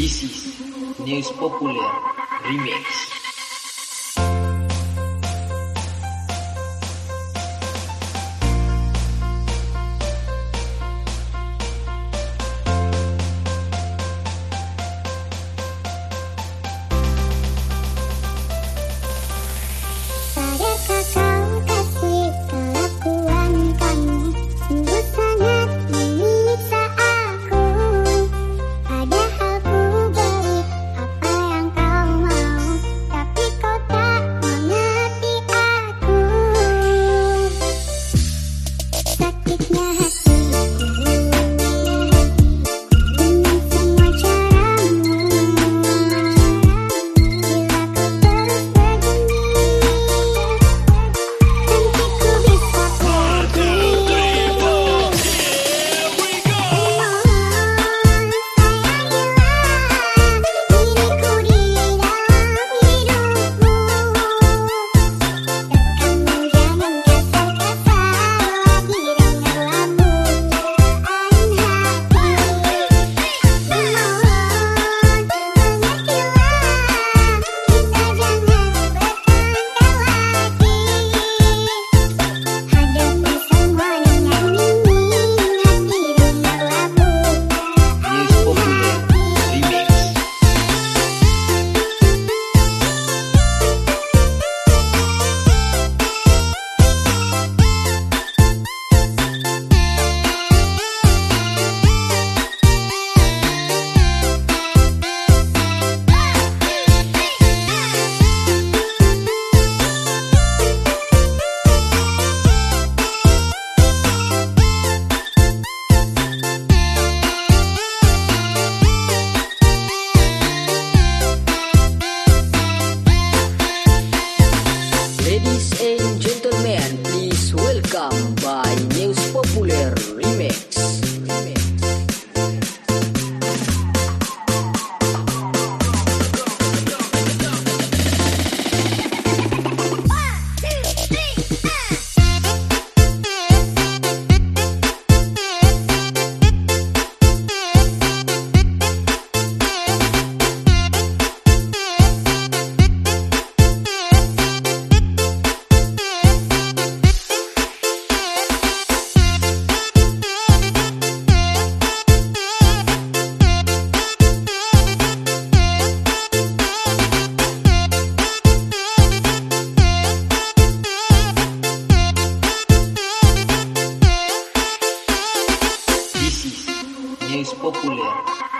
This is News Popular Remix.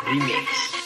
Remix.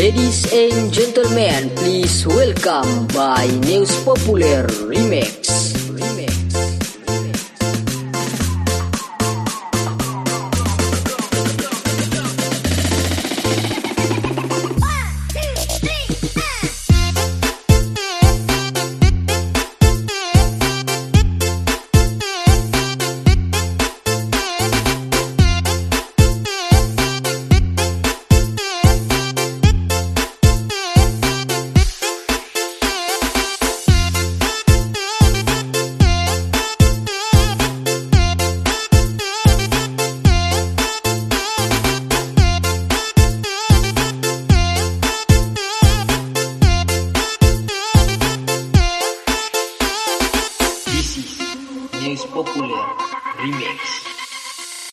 Ladies and gentlemen, please welcome by News Popular Remix. Remix.